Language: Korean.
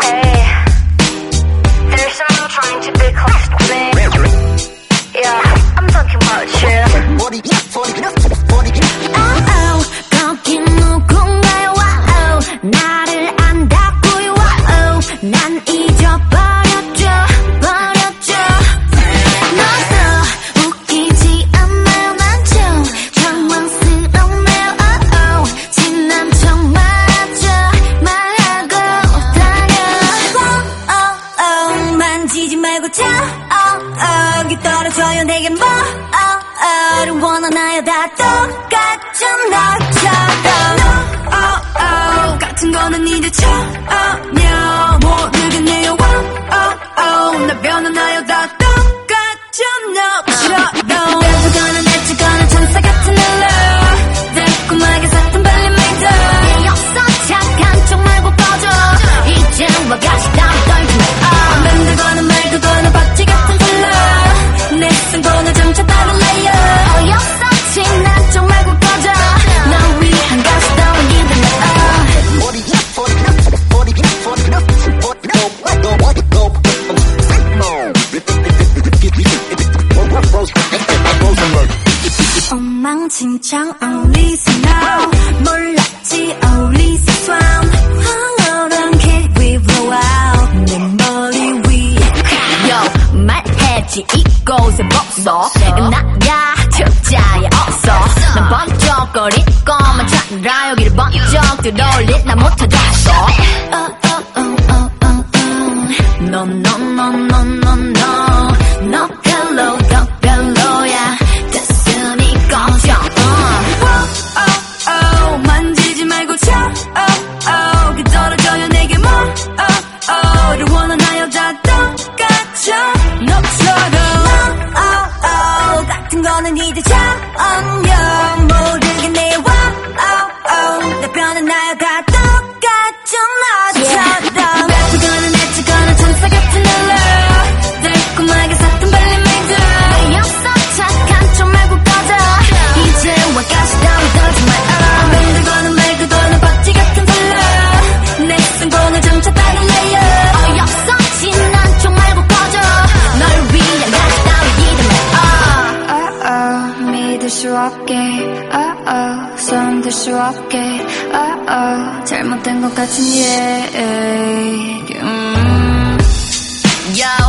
Hey. 거요. 내게 어, 어, 뭐를 원하나요? 다 똑같은 너처럼. No oh, oh, 같은 거는 이제 처음 망칭창 only see now 몰랐지 only see swam 황홀한 kick we blow out 내 머리 위에 Yo 말해지 이곳의 목소 나야 특자야 없어 난 번쩍거릴 것만 찾느라 여기를 번쩍 들어올릴 나 못하겠어 Oh oh oh oh oh No no no no 안녕 모르게 내와. Oh, oh. 내 편은 나야 다 똑같죠 나처럼 없게 oh 아, oh 아, 손들 수 없게 oh 아, oh 잘못된 것 같은 예, 얘기 음. Yo.